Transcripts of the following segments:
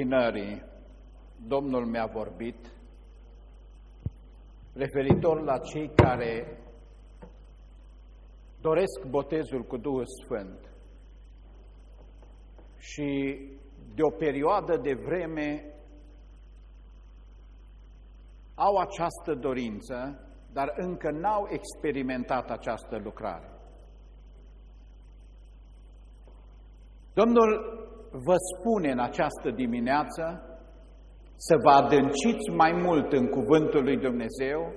Tinării, Domnul mi-a vorbit referitor la cei care doresc botezul cu Duhul Sfânt și de o perioadă de vreme au această dorință, dar încă n-au experimentat această lucrare. Domnul vă spune în această dimineață să vă adânciți mai mult în Cuvântul lui Dumnezeu,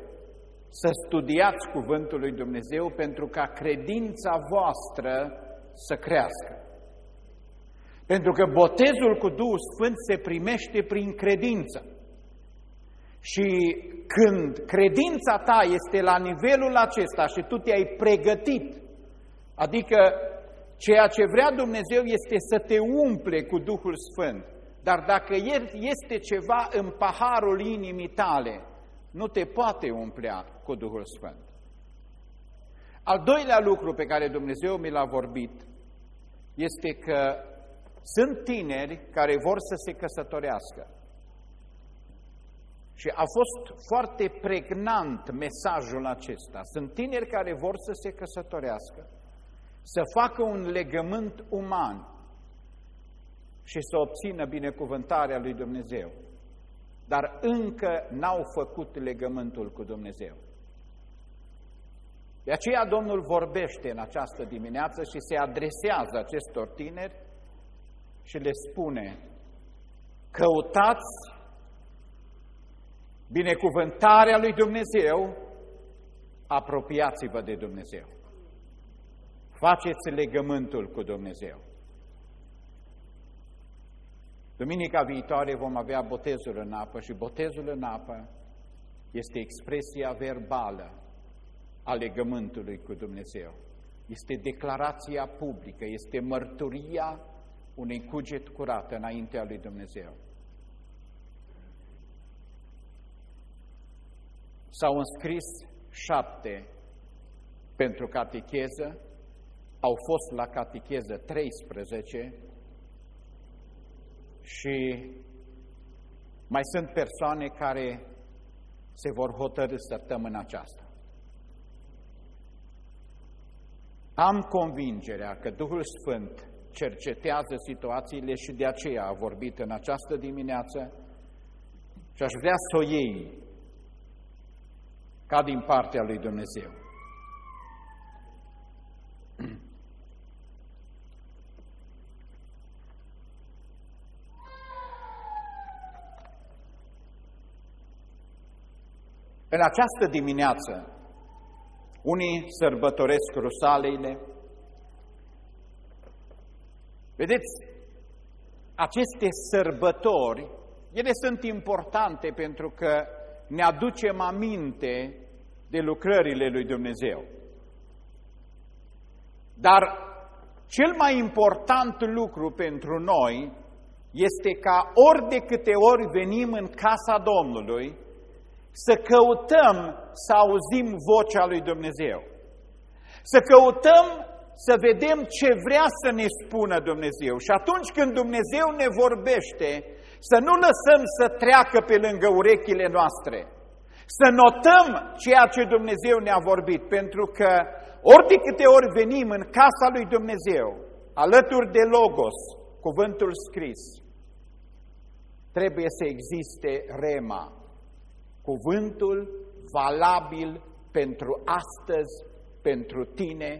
să studiați Cuvântul lui Dumnezeu pentru ca credința voastră să crească. Pentru că botezul cu Duhul Sfânt se primește prin credință. Și când credința ta este la nivelul acesta și tu te-ai pregătit, adică Ceea ce vrea Dumnezeu este să te umple cu Duhul Sfânt. Dar dacă este ceva în paharul inimii tale, nu te poate umplea cu Duhul Sfânt. Al doilea lucru pe care Dumnezeu mi l-a vorbit este că sunt tineri care vor să se căsătorească. Și a fost foarte pregnant mesajul acesta. Sunt tineri care vor să se căsătorească să facă un legământ uman și să obțină binecuvântarea lui Dumnezeu. Dar încă n-au făcut legământul cu Dumnezeu. De aceea Domnul vorbește în această dimineață și se adresează acestor tineri și le spune, căutați binecuvântarea lui Dumnezeu, apropiați-vă de Dumnezeu. Faceți legământul cu Dumnezeu. Duminica viitoare vom avea botezul în apă și botezul în apă este expresia verbală a legământului cu Dumnezeu. Este declarația publică, este mărturia unei cuget curată înaintea lui Dumnezeu. S-au înscris șapte pentru catecheză, au fost la catecheză 13 și mai sunt persoane care se vor hotărâ săptămâna aceasta. Am convingerea că Duhul Sfânt cercetează situațiile și de aceea a vorbit în această dimineață și aș vrea să o iei ca din partea lui Dumnezeu. În această dimineață, unii sărbătoresc rusaleile. Vedeți, aceste sărbători, ele sunt importante pentru că ne aducem aminte de lucrările lui Dumnezeu. Dar cel mai important lucru pentru noi este ca ori de câte ori venim în casa Domnului, să căutăm să auzim vocea lui Dumnezeu. Să căutăm să vedem ce vrea să ne spună Dumnezeu. Și atunci când Dumnezeu ne vorbește, să nu lăsăm să treacă pe lângă urechile noastre. Să notăm ceea ce Dumnezeu ne-a vorbit, pentru că ori de câte ori venim în casa lui Dumnezeu, alături de Logos, cuvântul scris, trebuie să existe rema, cuvântul valabil pentru astăzi, pentru tine,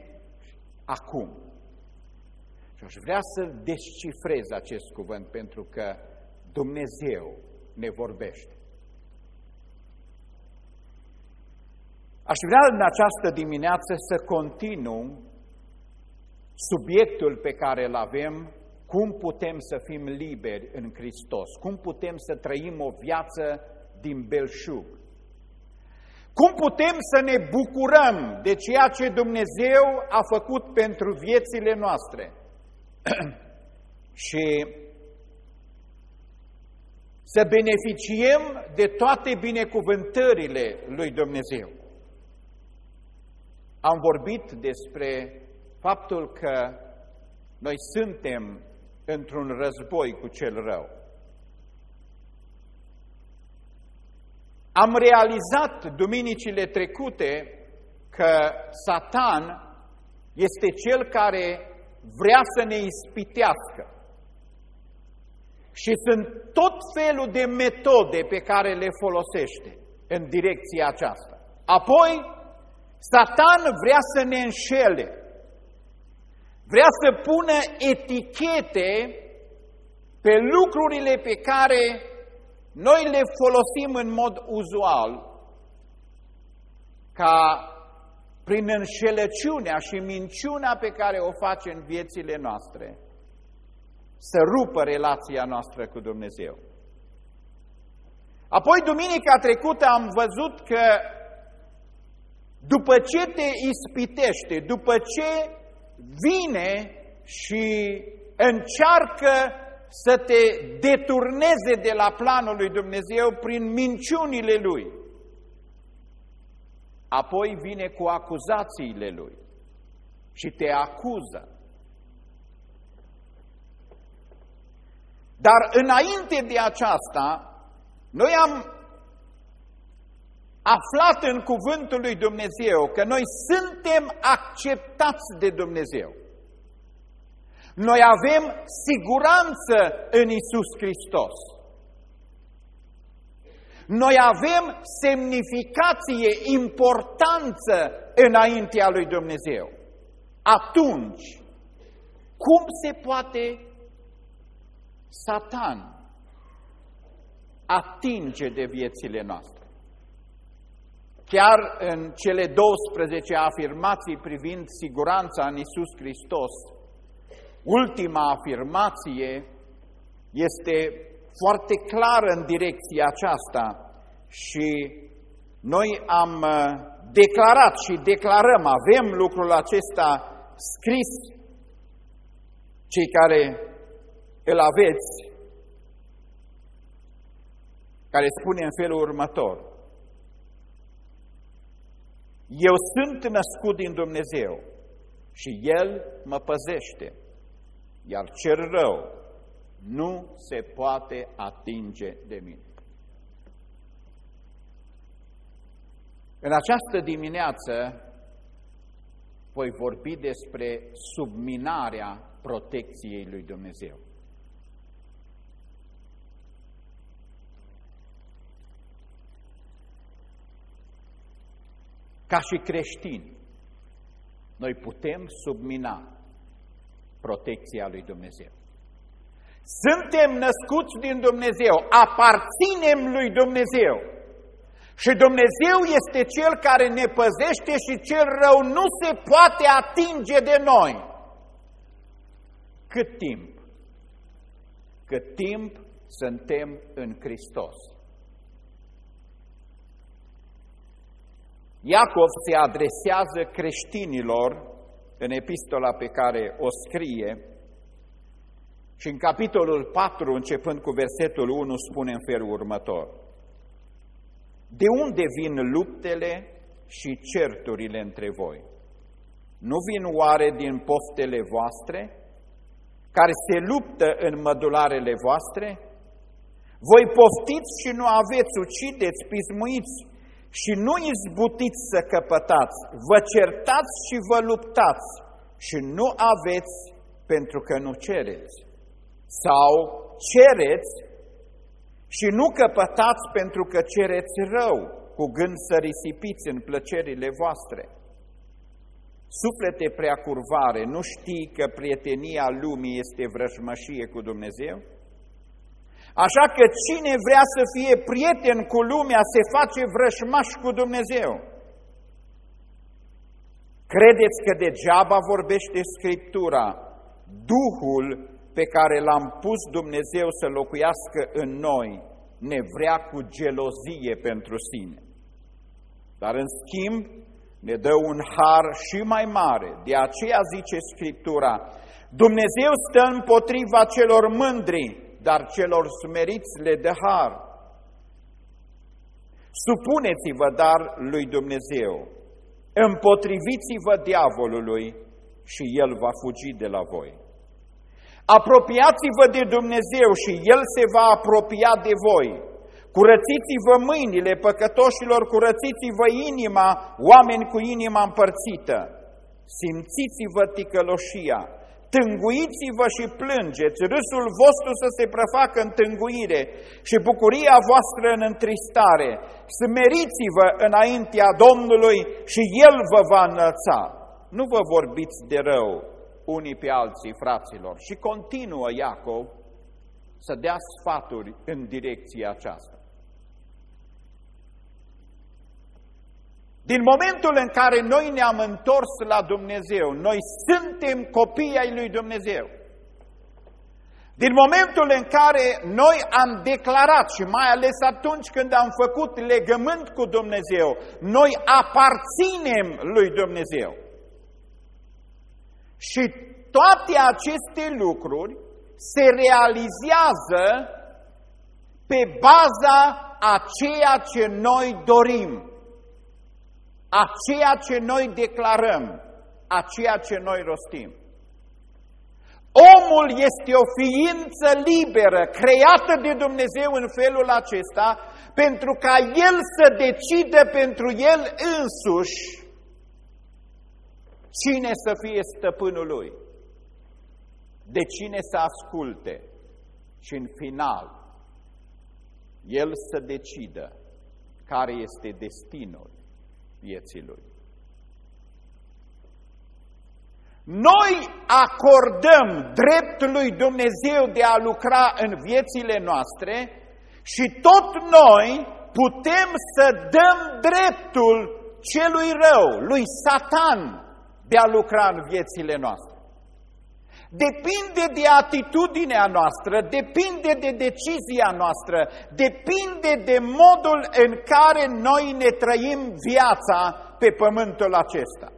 acum. Și aș vrea să descifrez acest cuvânt pentru că Dumnezeu ne vorbește. Aș vrea în această dimineață să continu subiectul pe care îl avem, cum putem să fim liberi în Hristos, cum putem să trăim o viață din belșug. Cum putem să ne bucurăm de ceea ce Dumnezeu a făcut pentru viețile noastre? și să beneficiem de toate binecuvântările lui Dumnezeu. Am vorbit despre faptul că noi suntem într-un război cu cel rău. Am realizat duminicile trecute că Satan este cel care vrea să ne ispitească. Și sunt tot felul de metode pe care le folosește în direcția aceasta. Apoi, Satan vrea să ne înșele, vrea să pună etichete pe lucrurile pe care noi le folosim în mod uzual, ca prin înșelăciunea și minciuna pe care o face în viețile noastre, să rupă relația noastră cu Dumnezeu. Apoi, duminica trecută am văzut că după ce te ispitește, după ce vine și încearcă să te deturneze de la planul lui Dumnezeu prin minciunile lui, apoi vine cu acuzațiile lui și te acuză. Dar înainte de aceasta, noi am aflat în cuvântul lui Dumnezeu că noi suntem acceptați de Dumnezeu. Noi avem siguranță în Isus Hristos. Noi avem semnificație, importanță înaintea lui Dumnezeu. Atunci, cum se poate Satan atinge de viețile noastre? Chiar în cele 12 afirmații privind siguranța în Isus Hristos, ultima afirmație este foarte clară în direcția aceasta și noi am uh, declarat și declarăm, avem lucrul acesta scris, cei care îl aveți, care spune în felul următor, Eu sunt născut din Dumnezeu și El mă păzește iar cel rău nu se poate atinge de mine. În această dimineață voi vorbi despre subminarea protecției lui Dumnezeu. Ca și creștini, noi putem submina protecția lui Dumnezeu. Suntem născuți din Dumnezeu, aparținem lui Dumnezeu. Și Dumnezeu este Cel care ne păzește și cel rău nu se poate atinge de noi. Cât timp? Cât timp suntem în Hristos. Iacov se adresează creștinilor în epistola pe care o scrie și în capitolul 4, începând cu versetul 1, spune în felul următor. De unde vin luptele și certurile între voi? Nu vin oare din poftele voastre, care se luptă în mădularele voastre? Voi poftiți și nu aveți, ucideți, pismuiți, și nu izbutiți să căpătați, vă certați și vă luptați și nu aveți pentru că nu cereți. Sau cereți și nu căpătați pentru că cereți rău, cu gând să risipiți în plăcerile voastre. Suflete prea curvare, nu știi că prietenia lumii este vrăjmășie cu Dumnezeu? Așa că cine vrea să fie prieten cu lumea se face vrășmaș cu Dumnezeu. Credeți că degeaba vorbește Scriptura, Duhul pe care l-am pus Dumnezeu să locuiască în noi, ne vrea cu gelozie pentru sine. Dar în schimb ne dă un har și mai mare, de aceea zice Scriptura, Dumnezeu stă împotriva celor mândri, dar celor smeriți le dă har. Supuneți-vă, dar, lui Dumnezeu, împotriviți-vă diavolului și el va fugi de la voi. Apropiați-vă de Dumnezeu și El se va apropia de voi. Curățiți-vă mâinile păcătoșilor, curățiți-vă inima, oameni cu inima împărțită. Simțiți-vă ticăloșia, tânguiți-vă și plângeți, râsul vostru să se prefacă în tânguire și bucuria voastră în întristare. Smeriți-vă înaintea Domnului și El vă va înălța. Nu vă vorbiți de rău unii pe alții, fraților. Și continuă Iacov să dea sfaturi în direcția aceasta. Din momentul în care noi ne-am întors la Dumnezeu, noi suntem copii ai lui Dumnezeu. Din momentul în care noi am declarat și mai ales atunci când am făcut legământ cu Dumnezeu, noi aparținem lui Dumnezeu. Și toate aceste lucruri se realizează pe baza a ceea ce noi dorim a ceea ce noi declarăm, a ceea ce noi rostim. Omul este o ființă liberă, creată de Dumnezeu în felul acesta, pentru ca el să decide pentru el însuși cine să fie stăpânul lui, de cine să asculte și în final el să decidă care este destinul vieții lui. Noi acordăm dreptul lui Dumnezeu de a lucra în viețile noastre și tot noi putem să dăm dreptul celui rău, lui Satan, de a lucra în viețile noastre. Depinde de atitudinea noastră, depinde de decizia noastră, depinde de modul în care noi ne trăim viața pe pământul acesta.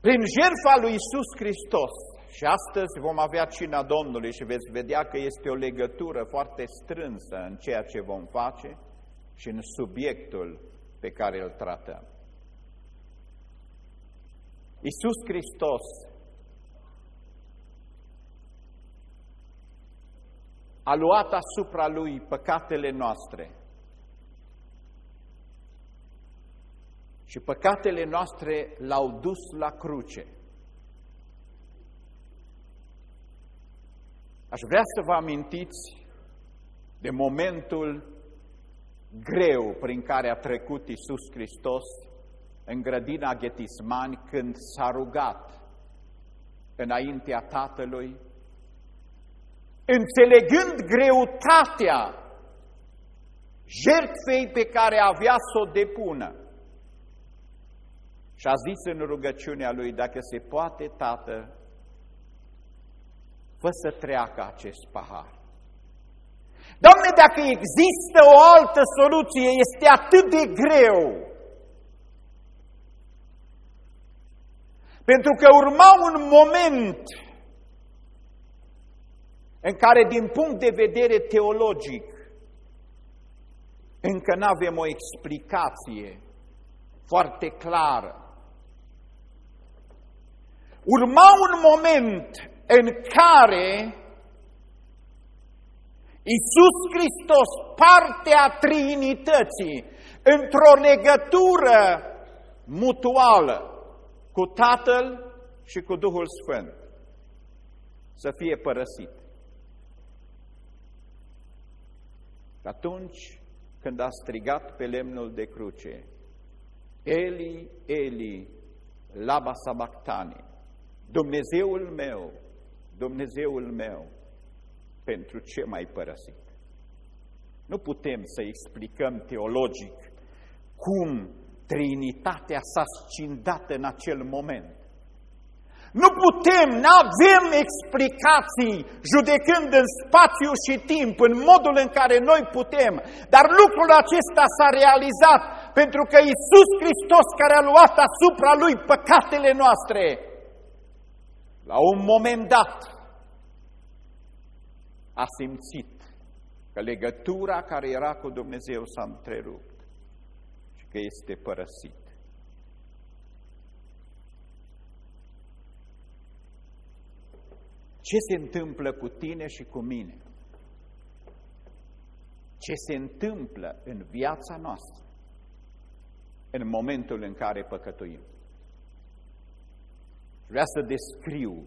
Prin jertfa lui Isus Hristos, și astăzi vom avea cina Domnului și veți vedea că este o legătură foarte strânsă în ceea ce vom face, și în subiectul pe care îl tratăm. Iisus Hristos a luat asupra Lui păcatele noastre și păcatele noastre l-au dus la cruce. Aș vrea să vă amintiți de momentul greu prin care a trecut Isus Hristos în grădina Ghetismani când s-a rugat înaintea Tatălui, înțelegând greutatea jertfei pe care avea să o depună. Și a zis în rugăciunea lui, dacă se poate, Tată, fă să treacă acest pahar. Doamne, dacă există o altă soluție, este atât de greu. Pentru că urma un moment în care, din punct de vedere teologic, încă nu avem o explicație foarte clară. Urma un moment în care Iisus Hristos, partea Trinității, într-o legătură mutuală cu Tatăl și cu Duhul Sfânt, să fie părăsit. Atunci când a strigat pe lemnul de cruce, Eli, Eli, laba sabactani, Dumnezeul meu, Dumnezeul meu, pentru ce mai părăsit? Nu putem să explicăm teologic cum Trinitatea s-a scindat în acel moment. Nu putem, nu avem explicații judecând în spațiu și timp, în modul în care noi putem, dar lucrul acesta s-a realizat pentru că Isus Hristos, care a luat asupra Lui păcatele noastre, la un moment dat, a simțit că legătura care era cu Dumnezeu s-a întrerupt și că este părăsit. ce se întâmplă cu tine și cu mine? Ce se întâmplă în viața noastră în momentul în care păcătuim? Vreau să descriu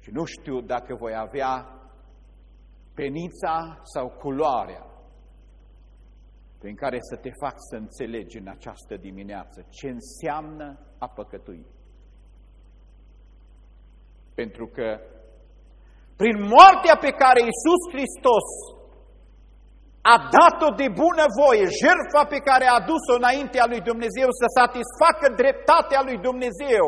și nu știu dacă voi avea penița sau culoarea prin care să te fac să înțelegi în această dimineață ce înseamnă a păcătui. Pentru că prin moartea pe care Iisus Hristos a dat-o de bună voie, jertfa pe care a adus-o înaintea lui Dumnezeu să satisfacă dreptatea lui Dumnezeu,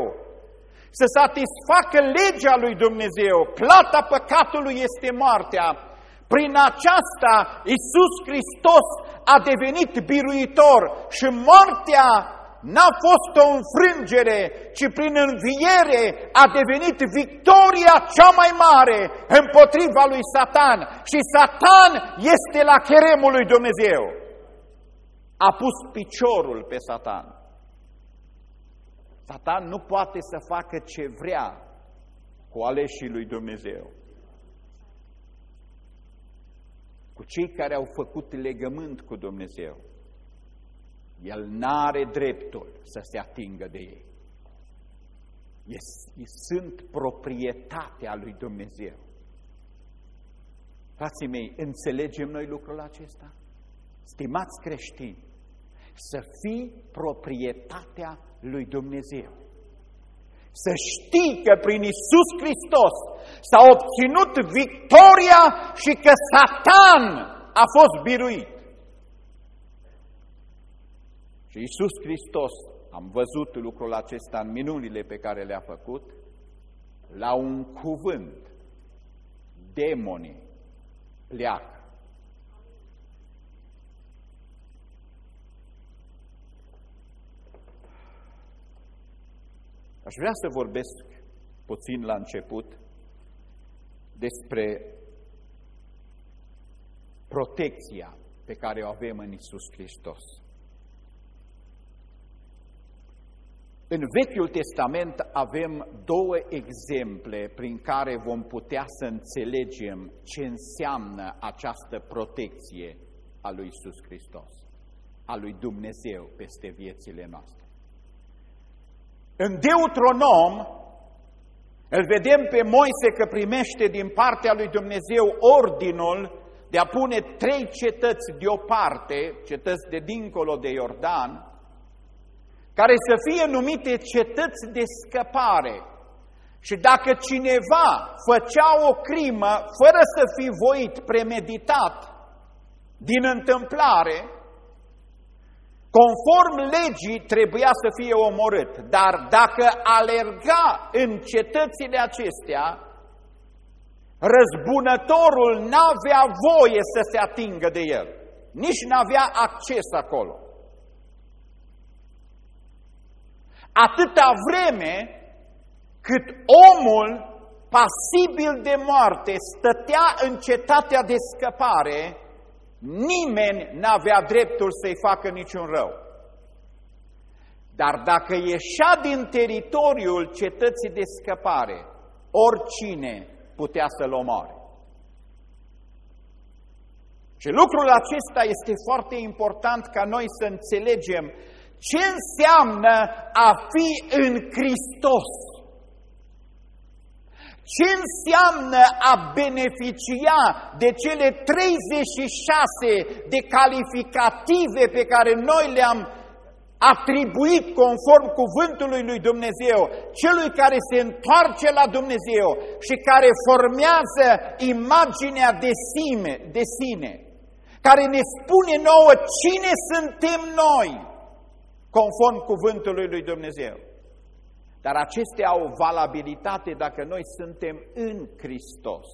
să satisfacă legea lui Dumnezeu, plata păcatului este moartea, prin aceasta Iisus Hristos a devenit biruitor și moartea n-a fost o înfrângere, ci prin înviere a devenit victoria cea mai mare împotriva lui Satan. Și Satan este la cheremul lui Dumnezeu. A pus piciorul pe Satan. Satan nu poate să facă ce vrea cu aleșii lui Dumnezeu. Cu cei care au făcut legământ cu Dumnezeu. El n-are dreptul să se atingă de ei. Sunt proprietatea lui Dumnezeu. Frații mei, înțelegem noi lucrul acesta? Stimați creștini, să fii proprietatea lui Dumnezeu. Să știi că prin Isus Hristos s-a obținut victoria și că Satan a fost biruit. Și Iisus Hristos, am văzut lucrul acesta în minunile pe care le-a făcut, la un cuvânt, demonii pleacă. Aș vrea să vorbesc puțin la început despre protecția pe care o avem în Isus Hristos. În Vechiul Testament avem două exemple prin care vom putea să înțelegem ce înseamnă această protecție a lui Isus Hristos, a lui Dumnezeu peste viețile noastre. În Deuteronom îl vedem pe Moise că primește din partea lui Dumnezeu ordinul de a pune trei cetăți deoparte, cetăți de dincolo de Iordan, care să fie numite cetăți de scăpare. Și dacă cineva făcea o crimă fără să fi voit premeditat din întâmplare, conform legii trebuia să fie omorât. Dar dacă alerga în cetățile acestea, răzbunătorul n-avea voie să se atingă de el. Nici n-avea acces acolo. atâta vreme cât omul pasibil de moarte stătea în cetatea de scăpare, nimeni n-avea dreptul să-i facă niciun rău. Dar dacă ieșea din teritoriul cetății de scăpare, oricine putea să-l omoare. Și lucrul acesta este foarte important ca noi să înțelegem ce înseamnă a fi în Hristos? Ce înseamnă a beneficia de cele 36 de calificative pe care noi le-am atribuit conform cuvântului lui Dumnezeu, celui care se întoarce la Dumnezeu și care formează imaginea de sine, de sine care ne spune nouă cine suntem noi conform cuvântului lui Dumnezeu. Dar acestea au valabilitate dacă noi suntem în Hristos.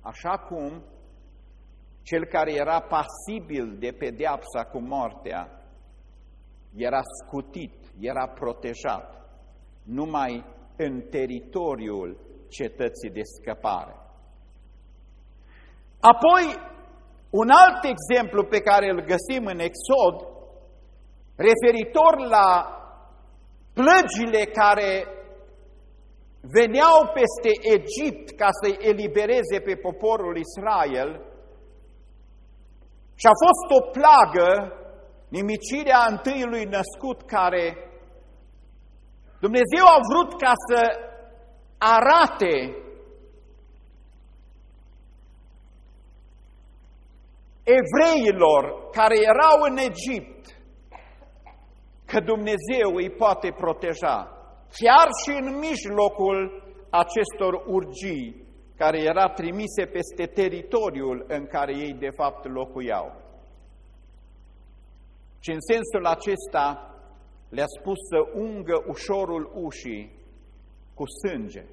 Așa cum cel care era pasibil de pedeapsa cu moartea era scutit, era protejat, numai în teritoriul cetății de scăpare. Apoi, un alt exemplu pe care îl găsim în Exod referitor la plăgile care veneau peste Egipt ca să-i elibereze pe poporul Israel și a fost o plagă, nimicirea întâiului născut care Dumnezeu a vrut ca să arate evreilor care erau în Egipt că Dumnezeu îi poate proteja chiar și în mijlocul acestor urgii care era trimise peste teritoriul în care ei de fapt locuiau. Și în sensul acesta le-a spus să ungă ușorul ușii cu sânge.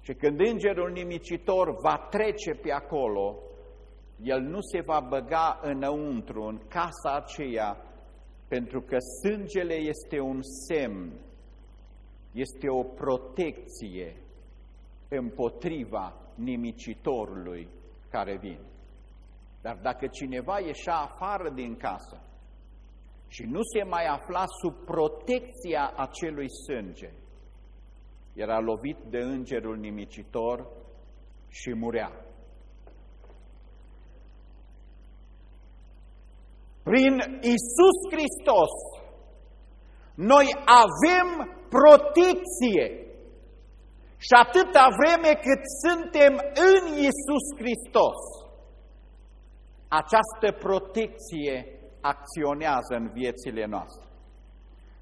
Și când îngerul nimicitor va trece pe acolo, el nu se va băga înăuntru, în casa aceea, pentru că sângele este un semn este o protecție împotriva nimicitorului care vine. Dar dacă cineva ieșea afară din casă și nu se mai afla sub protecția acelui sânge, era lovit de îngerul nimicitor și murea. Prin Isus Hristos, noi avem protecție. Și atâta vreme cât suntem în Isus Hristos, această protecție acționează în viețile noastre.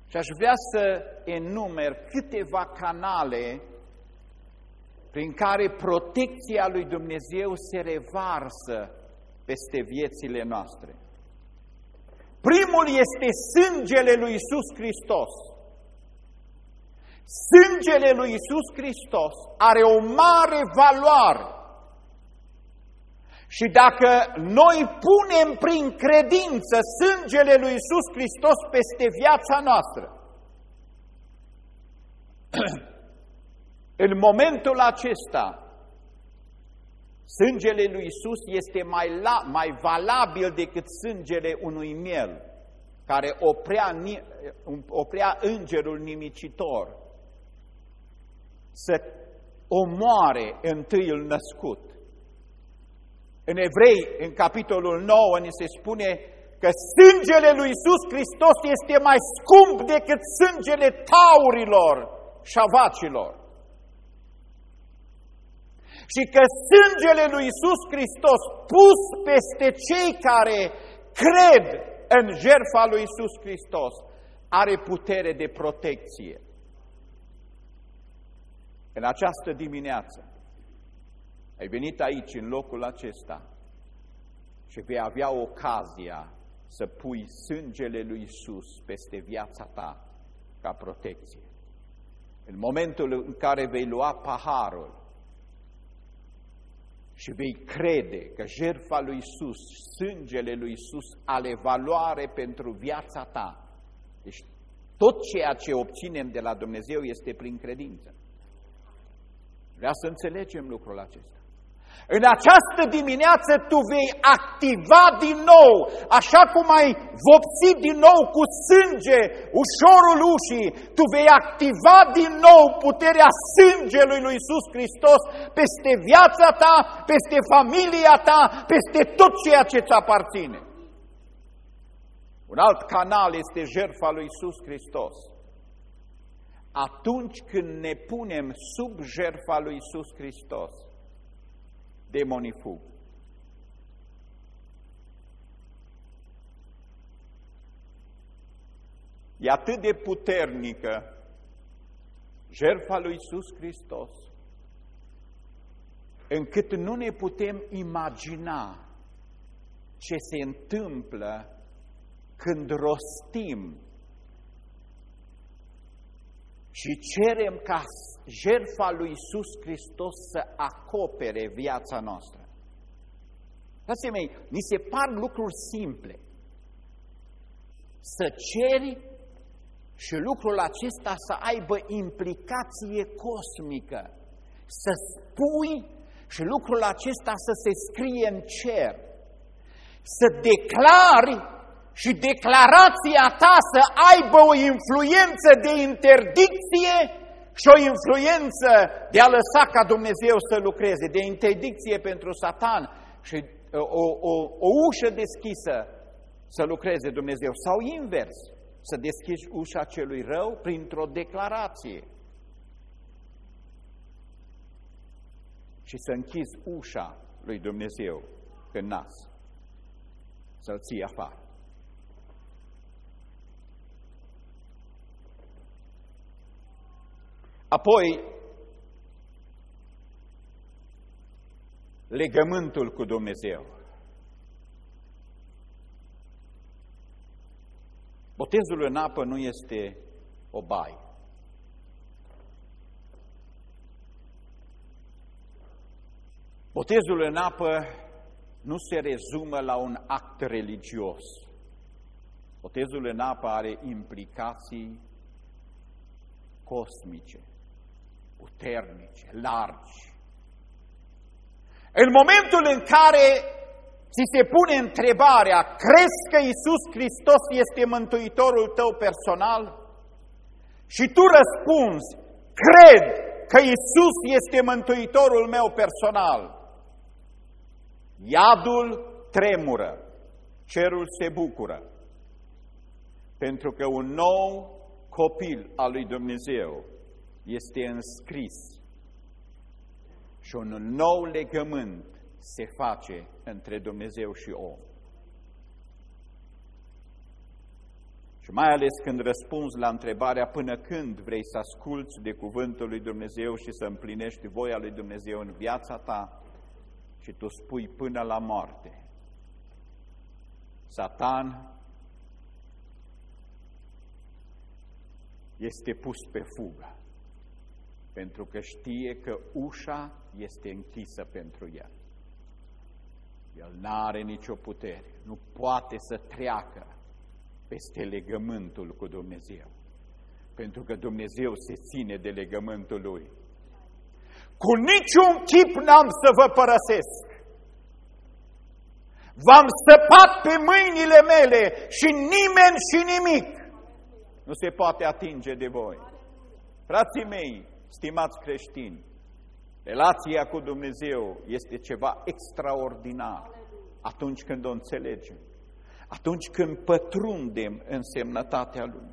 Și aș vrea să enumer câteva canale prin care protecția lui Dumnezeu se revarsă peste viețile noastre. Primul este sângele lui Isus Hristos. Sângele lui Isus Hristos are o mare valoare. Și dacă noi punem prin credință sângele lui Isus Hristos peste viața noastră, în momentul acesta, sângele lui Isus este mai, la, mai valabil decât sângele unui miel, care oprea, oprea îngerul nimicitor să omoare întâiul născut. În Evrei, în capitolul 9, ni se spune că sângele lui Iisus Hristos este mai scump decât sângele taurilor și avacilor. Și că sângele lui Iisus Hristos pus peste cei care cred în jertfa lui Iisus Hristos are putere de protecție. În această dimineață ai venit aici, în locul acesta, și vei avea ocazia să pui sângele lui Isus peste viața ta ca protecție. În momentul în care vei lua paharul și vei crede că jertfa lui Isus, sângele lui Isus are valoare pentru viața ta, deci tot ceea ce obținem de la Dumnezeu este prin credință. Vrea să înțelegem lucrul acesta. În această dimineață tu vei activa din nou, așa cum ai vopsit din nou cu sânge ușorul ușii, tu vei activa din nou puterea sângelui lui Iisus Hristos peste viața ta, peste familia ta, peste tot ceea ce ți aparține. Un alt canal este jertfa lui Iisus Hristos atunci când ne punem sub jertfa lui Isus Hristos, demonii fug. E atât de puternică jertfa lui Isus Hristos, încât nu ne putem imagina ce se întâmplă când rostim și cerem ca jertfa lui Iisus Hristos să acopere viața noastră. Frații mei, ni se par lucruri simple. Să ceri și lucrul acesta să aibă implicație cosmică. Să spui și lucrul acesta să se scrie în cer. Să declari și declarația ta să aibă o influență de interdicție și o influență de a lăsa ca Dumnezeu să lucreze, de interdicție pentru Satan și o, o, o ușă deschisă să lucreze Dumnezeu, sau invers, să deschizi ușa celui rău printr-o declarație. Și să închizi ușa lui Dumnezeu în nas, să-l ții afară. Apoi, legământul cu Dumnezeu. Botezul în apă nu este o baie. Botezul în apă nu se rezumă la un act religios. Botezul în apă are implicații cosmice puternice, largi. În momentul în care ți se pune întrebarea, crezi că Isus Hristos este Mântuitorul tău personal? Și tu răspunzi, cred că Isus este Mântuitorul meu personal. Iadul tremură, cerul se bucură, pentru că un nou copil al lui Dumnezeu este înscris și un nou legământ se face între Dumnezeu și om. Și mai ales când răspunzi la întrebarea până când vrei să asculți de cuvântul lui Dumnezeu și să împlinești voia lui Dumnezeu în viața ta și tu spui până la moarte. Satan este pus pe fugă pentru că știe că ușa este închisă pentru el. El nu are nicio putere, nu poate să treacă peste legământul cu Dumnezeu, pentru că Dumnezeu se ține de legământul Lui. Cu niciun chip n-am să vă părăsesc. V-am săpat pe mâinile mele și nimeni și nimic nu se poate atinge de voi. Frații mei, Stimați creștini, relația cu Dumnezeu este ceva extraordinar atunci când o înțelegem, atunci când pătrundem în semnătatea Lui.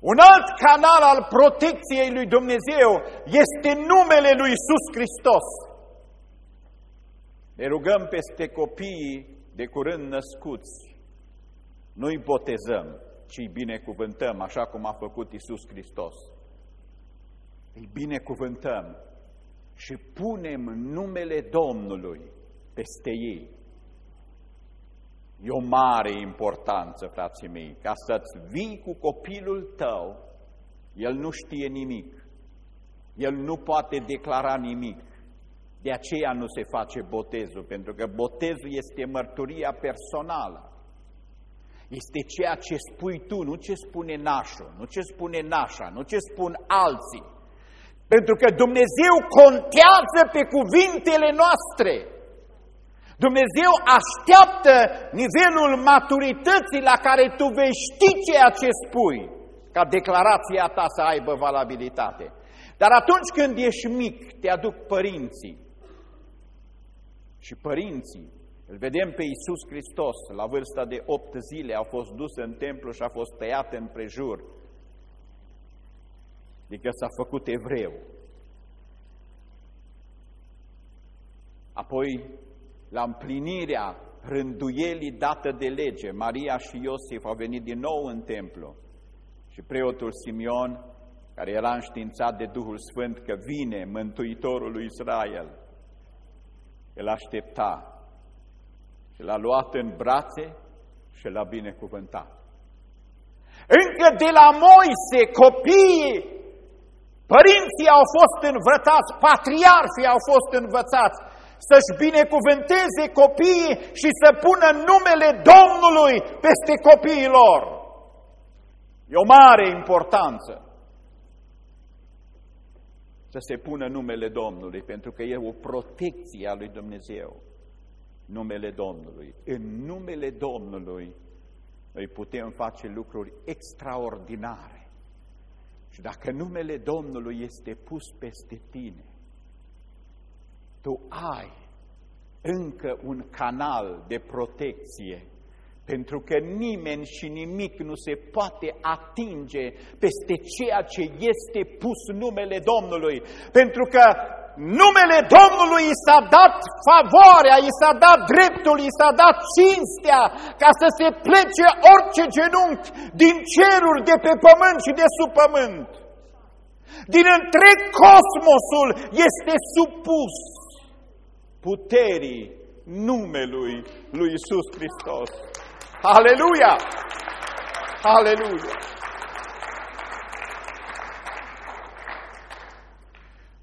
Un alt canal al protecției lui Dumnezeu este numele lui Iisus Hristos. Ne rugăm peste copiii de curând născuți. Nu-i botezăm, ci îi binecuvântăm, așa cum a făcut Iisus Hristos îi binecuvântăm și punem numele Domnului peste ei. E o mare importanță, frații mei, ca să-ți vii cu copilul tău, el nu știe nimic, el nu poate declara nimic, de aceea nu se face botezul, pentru că botezul este mărturia personală. Este ceea ce spui tu, nu ce spune nașul, nu ce spune nașa, nu ce spun alții. Pentru că Dumnezeu contează pe cuvintele noastre. Dumnezeu așteaptă nivelul maturității la care tu vei ști ceea ce spui, ca declarația ta să aibă valabilitate. Dar atunci când ești mic, te aduc părinții. Și părinții, îl vedem pe Iisus Hristos, la vârsta de opt zile, a fost dus în templu și a fost tăiat în prejur Adică s-a făcut evreu. Apoi, la împlinirea rânduielii dată de lege, Maria și Iosif au venit din nou în templu și preotul Simeon, care era înștiințat de Duhul Sfânt că vine Mântuitorul lui Israel, el aștepta și l-a luat în brațe și l-a binecuvântat. Încă de la Moise, copiii Părinții au fost învățați, patriarfii au fost învățați să-și binecuvânteze copiii și să pună numele Domnului peste copiii lor. E o mare importanță să se pună numele Domnului, pentru că e o protecție a lui Dumnezeu, numele Domnului. În numele Domnului noi putem face lucruri extraordinare Și dacă numele Domnului este pus peste tine, tu ai încă un canal de protecție pentru că nimeni și nimic nu se poate atinge peste ceea ce este pus numele Domnului. Pentru că numele Domnului i s-a dat favoarea, i s-a dat dreptul, i s-a dat cinstea ca să se plece orice genunchi din ceruri, de pe pământ și de sub pământ. Din întreg cosmosul este supus puterii numelui lui Isus Hristos. Aleluia! Aleluia!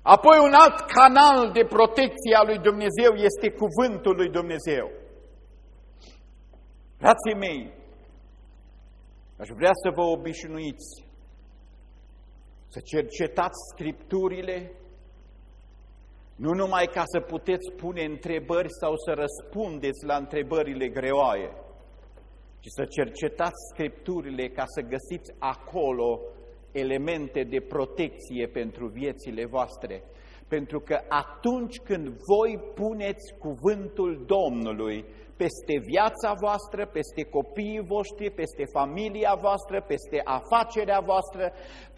Apoi un alt canal de protecție a lui Dumnezeu este cuvântul lui Dumnezeu. Frații mei, aș vrea să vă obișnuiți să cercetați Scripturile, nu numai ca să puteți pune întrebări sau să răspundeți la întrebările greoaie, ci să cercetați Scripturile ca să găsiți acolo elemente de protecție pentru viețile voastre. Pentru că atunci când voi puneți cuvântul Domnului peste viața voastră, peste copiii voștri, peste familia voastră, peste afacerea voastră,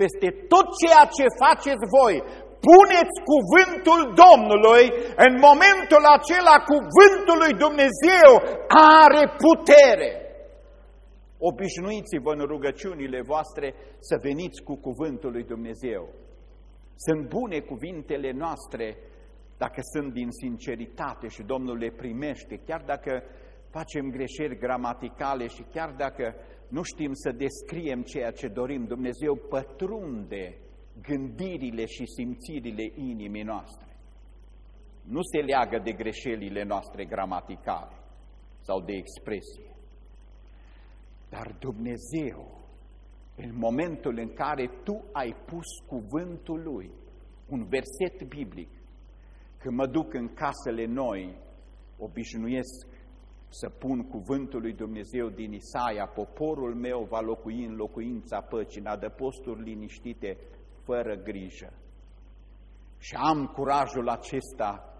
peste tot ceea ce faceți voi, puneți cuvântul Domnului, în momentul acela cuvântul lui Dumnezeu are putere. Obișnuiți-vă în rugăciunile voastre să veniți cu cuvântul lui Dumnezeu. Sunt bune cuvintele noastre dacă sunt din sinceritate și Domnul le primește, chiar dacă facem greșeli gramaticale și chiar dacă nu știm să descriem ceea ce dorim, Dumnezeu pătrunde gândirile și simțirile inimii noastre. Nu se leagă de greșelile noastre gramaticale sau de expresie. Dar Dumnezeu, în momentul în care tu ai pus cuvântul Lui, un verset biblic, când mă duc în casele noi, obișnuiesc să pun cuvântul lui Dumnezeu din Isaia, poporul meu va locui în locuința păcii, în adăposturi liniștite, fără grijă. Și am curajul acesta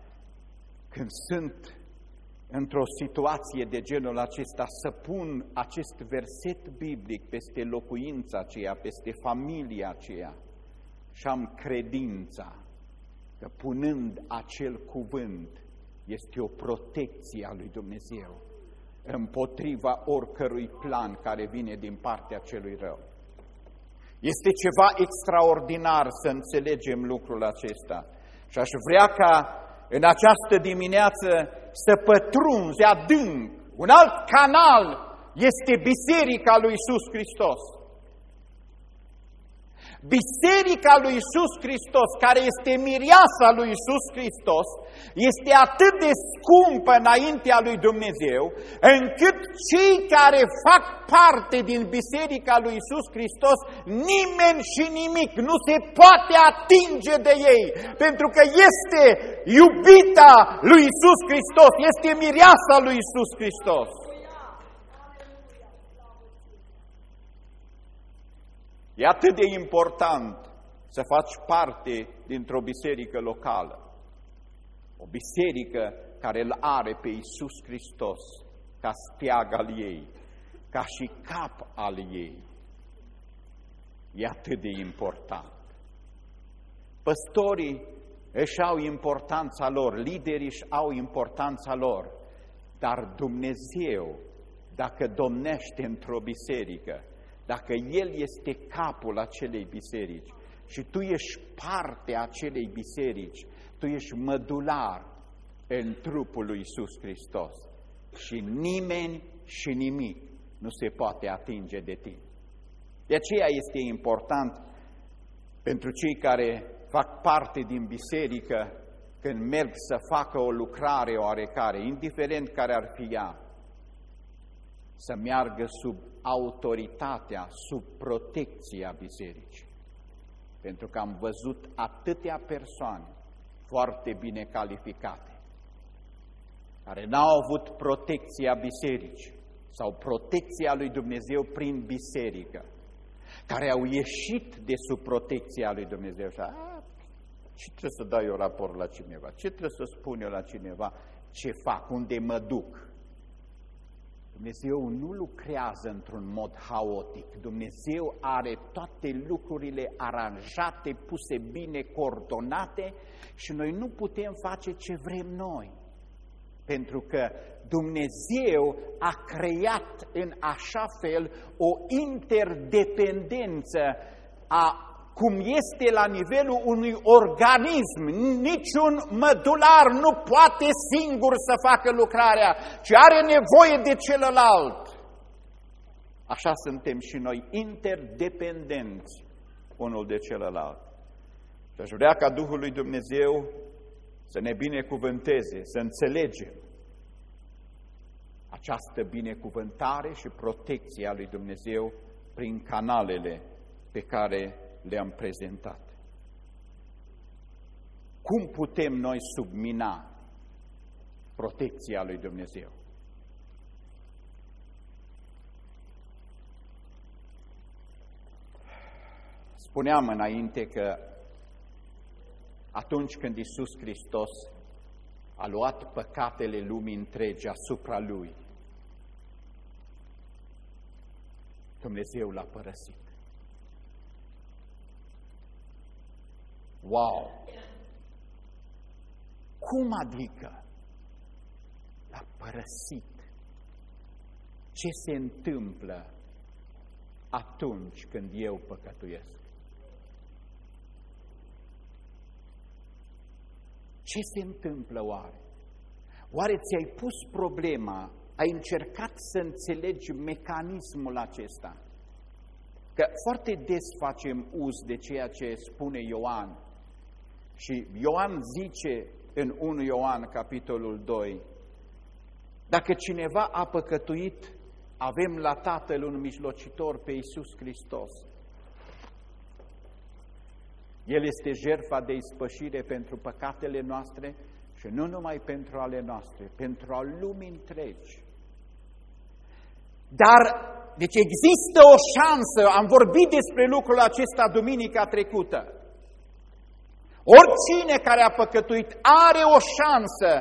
când sunt într-o situație de genul acesta să pun acest verset biblic peste locuința aceea, peste familia aceea și am credința că punând acel cuvânt este o protecție a lui Dumnezeu împotriva oricărui plan care vine din partea celui rău. Este ceva extraordinar să înțelegem lucrul acesta și aș vrea ca în această dimineață să pătrunzi adânc. Un alt canal este Biserica lui Isus Hristos. Biserica lui Isus Hristos, care este miriasa lui Isus Hristos, este atât de scumpă înaintea lui Dumnezeu, încât cei care fac parte din Biserica lui Isus Hristos, nimeni și nimic nu se poate atinge de ei, pentru că este iubita lui Isus Hristos, este miriasa lui Isus Hristos. E atât de important să faci parte dintr-o biserică locală. O biserică care îl are pe Iisus Hristos ca steag al ei, ca și cap al ei. E atât de important. Păstorii își au importanța lor, liderii își au importanța lor, dar Dumnezeu, dacă domnește într-o biserică, dacă El este capul acelei biserici și tu ești parte a acelei biserici, tu ești mădular în trupul lui Iisus Hristos și nimeni și nimic nu se poate atinge de tine. De aceea este important pentru cei care fac parte din biserică când merg să facă o lucrare oarecare, indiferent care ar fi ea, să meargă sub autoritatea, sub protecția bisericii. Pentru că am văzut atâtea persoane foarte bine calificate, care n-au avut protecția bisericii sau protecția lui Dumnezeu prin biserică, care au ieșit de sub protecția lui Dumnezeu și a, ce trebuie să dau eu raport la cineva? Ce trebuie să spun eu la cineva? Ce fac? Unde mă duc? Dumnezeu nu lucrează într-un mod haotic. Dumnezeu are toate lucrurile aranjate, puse bine, coordonate și noi nu putem face ce vrem noi. Pentru că Dumnezeu a creat în așa fel o interdependență a cum este la nivelul unui organism. Niciun mădular nu poate singur să facă lucrarea, ci are nevoie de celălalt. Așa suntem și noi, interdependenți unul de celălalt. Și aș vrea ca Duhul lui Dumnezeu să ne binecuvânteze, să înțelegem această binecuvântare și protecție a lui Dumnezeu prin canalele pe care le-am prezentat. Cum putem noi submina protecția lui Dumnezeu? Spuneam înainte că atunci când Isus Hristos a luat păcatele lumii întregi asupra Lui, Dumnezeu l-a părăsit. Wow! Cum adică? L-a părăsit. Ce se întâmplă atunci când eu păcătuiesc? Ce se întâmplă oare? Oare ți-ai pus problema, ai încercat să înțelegi mecanismul acesta? Că foarte des facem uz de ceea ce spune Ioan și Ioan zice în 1 Ioan, capitolul 2, dacă cineva a păcătuit, avem la Tatăl un mijlocitor pe Iisus Hristos. El este jertfa de ispășire pentru păcatele noastre și nu numai pentru ale noastre, pentru al lumii întregi. Dar, deci există o șansă, am vorbit despre lucrul acesta duminica trecută, Oricine care a păcătuit are o șansă,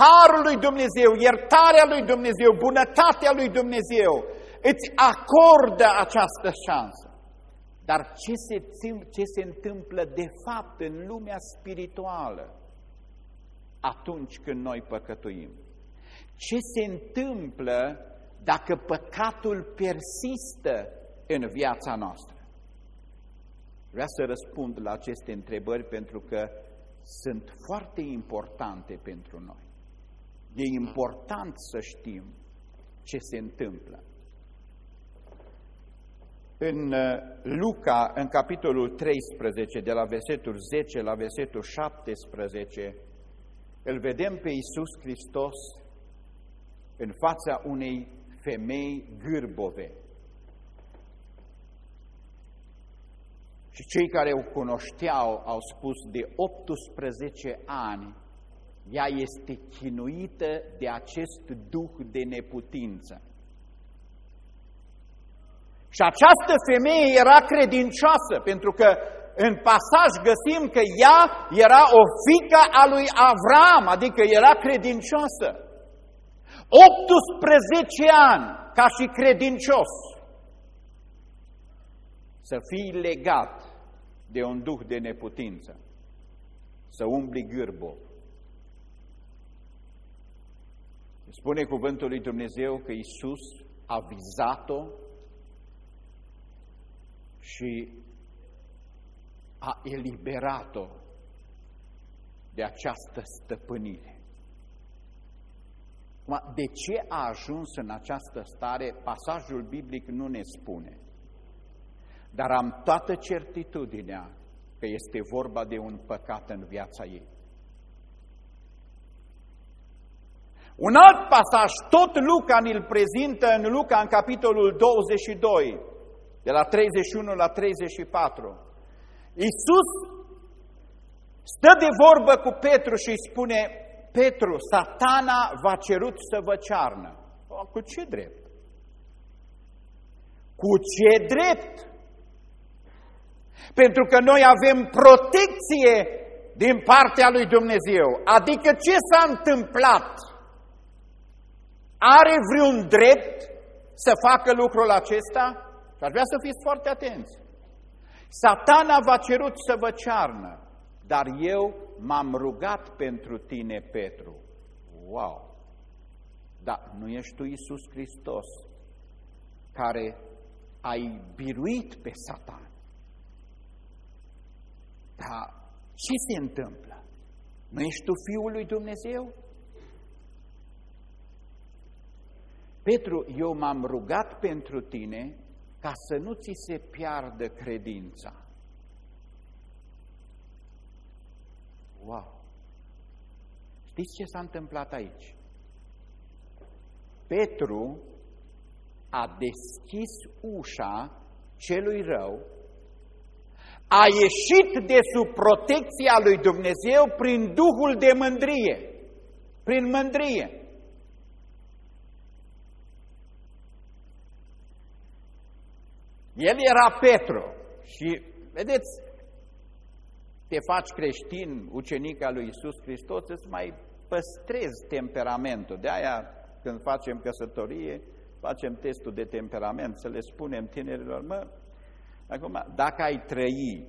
harul lui Dumnezeu, iertarea lui Dumnezeu, bunătatea lui Dumnezeu îți acordă această șansă. Dar ce se, ce se întâmplă de fapt în lumea spirituală atunci când noi păcătuim? Ce se întâmplă dacă păcatul persistă în viața noastră? Vreau să răspund la aceste întrebări pentru că sunt foarte importante pentru noi. E important să știm ce se întâmplă. În uh, Luca, în capitolul 13, de la versetul 10 la versetul 17, îl vedem pe Iisus Hristos în fața unei femei gârbove. Și cei care o cunoșteau au spus de 18 ani, ea este chinuită de acest duh de neputință. Și această femeie era credincioasă, pentru că în pasaj găsim că ea era o fică a lui Avram, adică era credincioasă. 18 ani ca și credincios să fii legat de un duh de neputință, să umbli gârbo. Spune cuvântul lui Dumnezeu că Isus a vizat-o și a eliberat-o de această stăpânire. De ce a ajuns în această stare, pasajul biblic nu ne spune. Dar am toată certitudinea că este vorba de un păcat în viața ei. Un alt pasaj, tot Luca ne-l prezintă în Luca, în capitolul 22, de la 31 la 34. Iisus stă de vorbă cu Petru și îi spune, Petru, satana v-a cerut să vă cearnă. Cu ce drept? Cu ce drept? Pentru că noi avem protecție din partea lui Dumnezeu. Adică ce s-a întâmplat? Are vreun drept să facă lucrul acesta? Și aș vrea să fiți foarte atenți. Satana v-a cerut să vă cearnă, dar eu m-am rugat pentru tine, Petru. Wow! Da, nu ești tu Iisus Hristos care ai biruit pe Satan. Dar ce se întâmplă? Nu ești tu Fiul lui Dumnezeu? Petru, eu m-am rugat pentru tine ca să nu ți se piardă credința. Wow! Știți ce s-a întâmplat aici? Petru a deschis ușa celui rău, a ieșit de sub protecția lui Dumnezeu prin Duhul de mândrie, prin mândrie. El era Petru și, vedeți, te faci creștin, ucenic al lui Isus Hristos, îți mai păstrezi temperamentul. De aia, când facem căsătorie, facem testul de temperament, să le spunem tinerilor, mă, acum, dacă ai trăi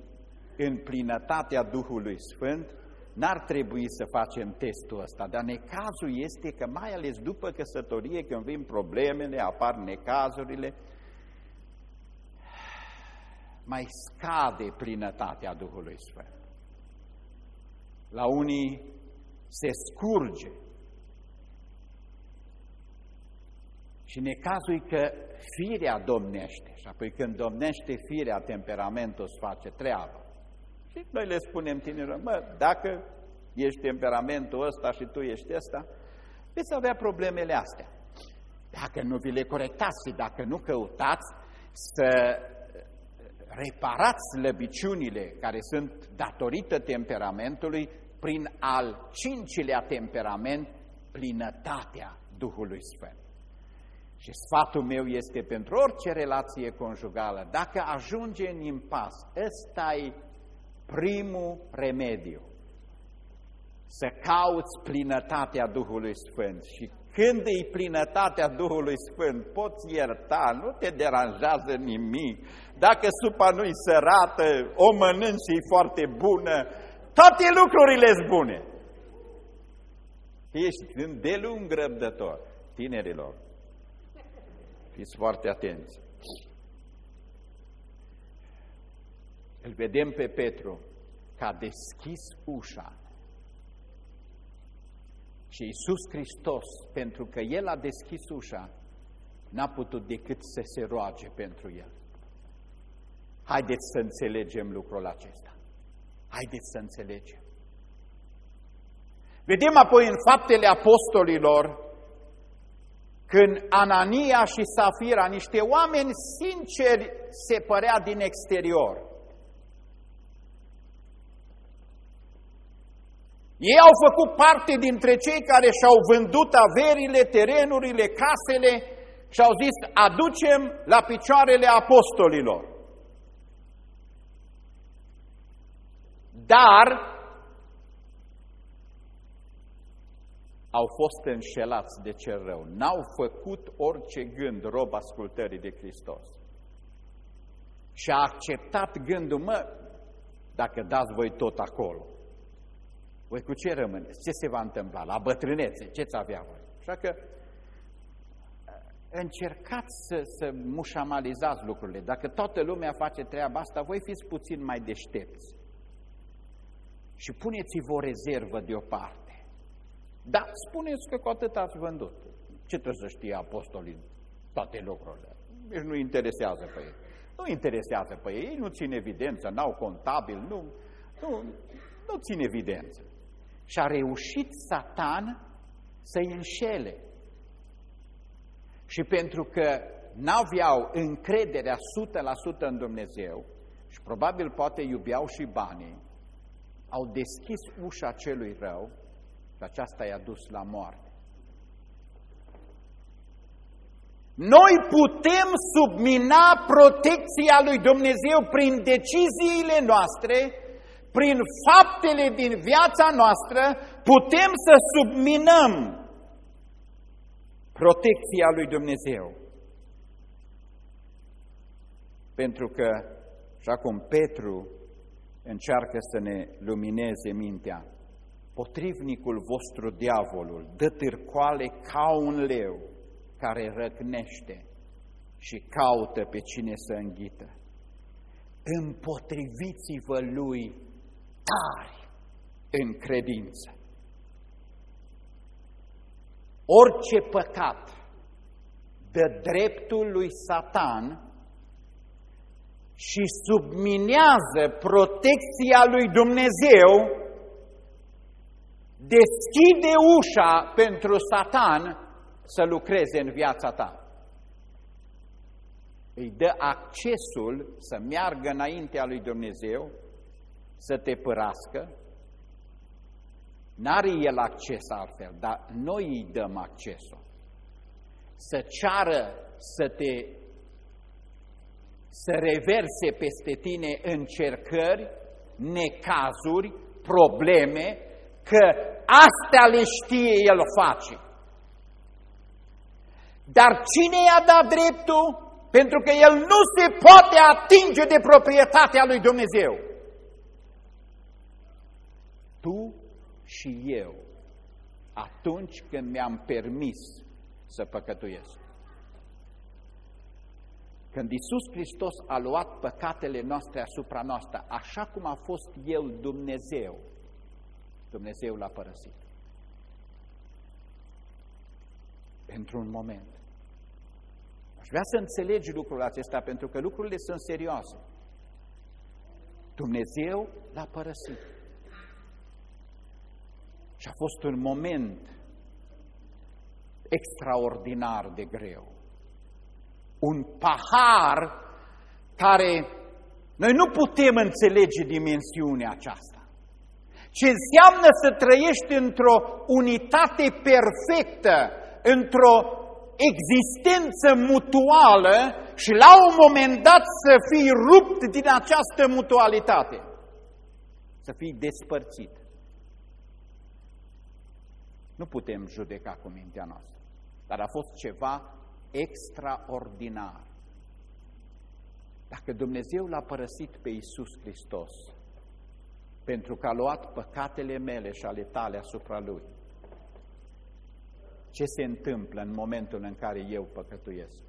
în plinătatea Duhului Sfânt, n-ar trebui să facem testul ăsta, dar necazul este că mai ales după căsătorie, când vin problemele, apar necazurile, mai scade plinătatea Duhului Sfânt. La unii se scurge. Și necazul e că firea domnește și apoi când domnește firea, temperamentul îți face treaba. Și noi le spunem tinerilor, mă, dacă ești temperamentul ăsta și tu ești ăsta, veți avea problemele astea. Dacă nu vi le corectați și dacă nu căutați să reparați slăbiciunile care sunt datorită temperamentului prin al cincilea temperament, plinătatea Duhului Sfânt. Și sfatul meu este pentru orice relație conjugală, dacă ajunge în impas, ăsta e primul remediu. Să cauți plinătatea Duhului Sfânt și când e plinătatea Duhului Sfânt, poți ierta, nu te deranjează nimic. Dacă supa nu-i sărată, o mănânci și e foarte bună, toate lucrurile sunt bune. Ești îndelung răbdător. Tinerilor, fiți foarte atenți. Îl vedem pe Petru că a deschis ușa și Iisus Hristos, pentru că El a deschis ușa, n-a putut decât să se roage pentru El. Haideți să înțelegem lucrul acesta. Haideți să înțelegem. Vedem apoi în faptele apostolilor când Anania și Safira, niște oameni sinceri, se părea din exterior. Ei au făcut parte dintre cei care și-au vândut averile, terenurile, casele și au zis, aducem la picioarele apostolilor. Dar au fost înșelați de cel rău. N-au făcut orice gând rob ascultării de Hristos. Și a acceptat gândul, mă, dacă dați voi tot acolo. Voi cu ce rămâneți? Ce se va întâmpla? La bătrânețe? Ce-ți avea voi? Așa că încercați să, să mușamalizați lucrurile. Dacă toată lumea face treaba asta, voi fiți puțin mai deștepți. Și puneți-vă o rezervă deoparte. Da, spuneți că cu atât ați vândut. Ce trebuie să știe apostolii toate lucrurile? Deci nu interesează pe ei. Nu interesează pe ei, ei nu țin evidență, n-au contabil, nu, nu, nu țin evidență. Și a reușit Satan să-i înșele. Și pentru că n-aveau încrederea 100% în Dumnezeu și probabil poate iubeau și banii, au deschis ușa celui rău și aceasta i-a dus la moarte. Noi putem submina protecția lui Dumnezeu prin deciziile noastre, prin faptele din viața noastră, putem să subminăm protecția lui Dumnezeu. Pentru că, și acum Petru încearcă să ne lumineze mintea, potrivnicul vostru, diavolul, dă târcoale ca un leu, care răcnește și caută pe cine să înghită. Împotriviți-vă lui tari în credință. Orice păcat dă dreptul lui Satan și subminează protecția lui Dumnezeu, deschide ușa pentru Satan să lucreze în viața ta. Îi dă accesul să meargă înaintea lui Dumnezeu, să te părască. N-are el acces altfel, dar noi îi dăm accesul. Să ceară să te să reverse peste tine încercări, necazuri, probleme, că astea le știe El face. Dar cine i-a dat dreptul? Pentru că el nu se poate atinge de proprietatea lui Dumnezeu. Tu și eu, atunci când mi-am permis să păcătuiesc. Când Isus Hristos a luat păcatele noastre asupra noastră, așa cum a fost El Dumnezeu, Dumnezeu l-a părăsit. Pentru un moment. Aș vrea să înțelegi lucrul acesta, pentru că lucrurile sunt serioase. Dumnezeu l-a părăsit. Și a fost un moment extraordinar de greu. Un pahar care noi nu putem înțelege dimensiunea aceasta. Ce înseamnă să trăiești într-o unitate perfectă, într-o existență mutuală și la un moment dat să fii rupt din această mutualitate, să fii despărțit. Nu putem judeca cu mintea noastră, dar a fost ceva extraordinar. Dacă Dumnezeu l-a părăsit pe Iisus Hristos pentru că a luat păcatele mele și ale tale asupra Lui, ce se întâmplă în momentul în care eu păcătuiesc.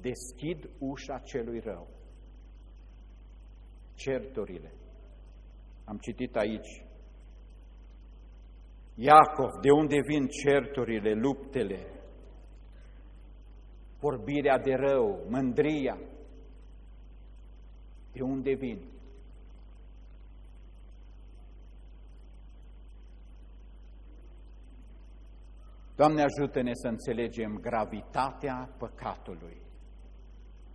Deschid ușa celui rău. Certurile. Am citit aici. Iacov, de unde vin certurile, luptele, vorbirea de rău, mândria? De unde vin? Doamne, ajută-ne să înțelegem gravitatea păcatului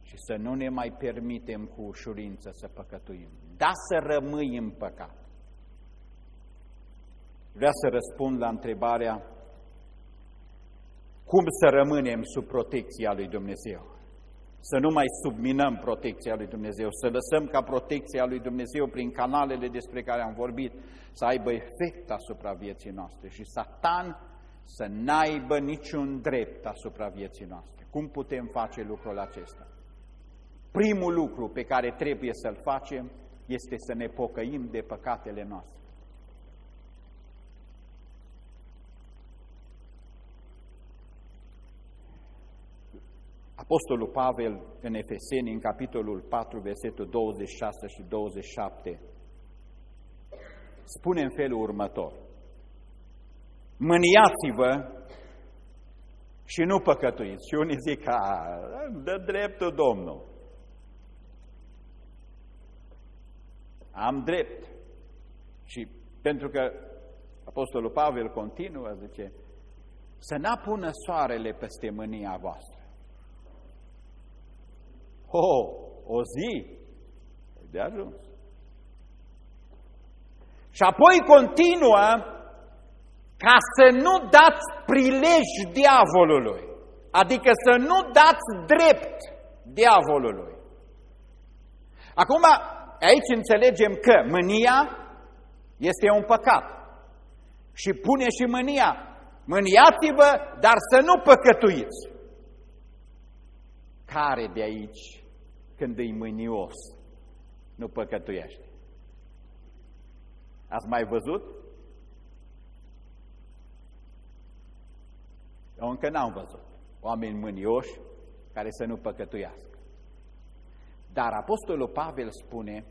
și să nu ne mai permitem cu ușurință să păcătuim. Da să rămâi în păcat. Vreau să răspund la întrebarea cum să rămânem sub protecția lui Dumnezeu. Să nu mai subminăm protecția lui Dumnezeu, să lăsăm ca protecția lui Dumnezeu prin canalele despre care am vorbit să aibă efect asupra vieții noastre. Și Satan să n-aibă niciun drept asupra vieții noastre. Cum putem face lucrul acesta? Primul lucru pe care trebuie să-l facem este să ne pocăim de păcatele noastre. Apostolul Pavel în Efeseni, în capitolul 4, versetul 26 și 27, spune în felul următor mâniați-vă și nu păcătuiți. Și unii zic, a, dă dreptul Domnul. Am drept. Și pentru că Apostolul Pavel continuă, zice, să n-apună soarele peste mânia voastră. Oh, o zi de ajuns. Și apoi continuă ca să nu dați prilej diavolului, adică să nu dați drept diavolului. Acum, aici înțelegem că mânia este un păcat și pune și mânia. Mâniați-vă, dar să nu păcătuiți. Care de aici, când e mânios, nu păcătuiește? Ați mai văzut? Eu încă n-am văzut oameni mânioși care să nu păcătuiască. Dar Apostolul Pavel spune,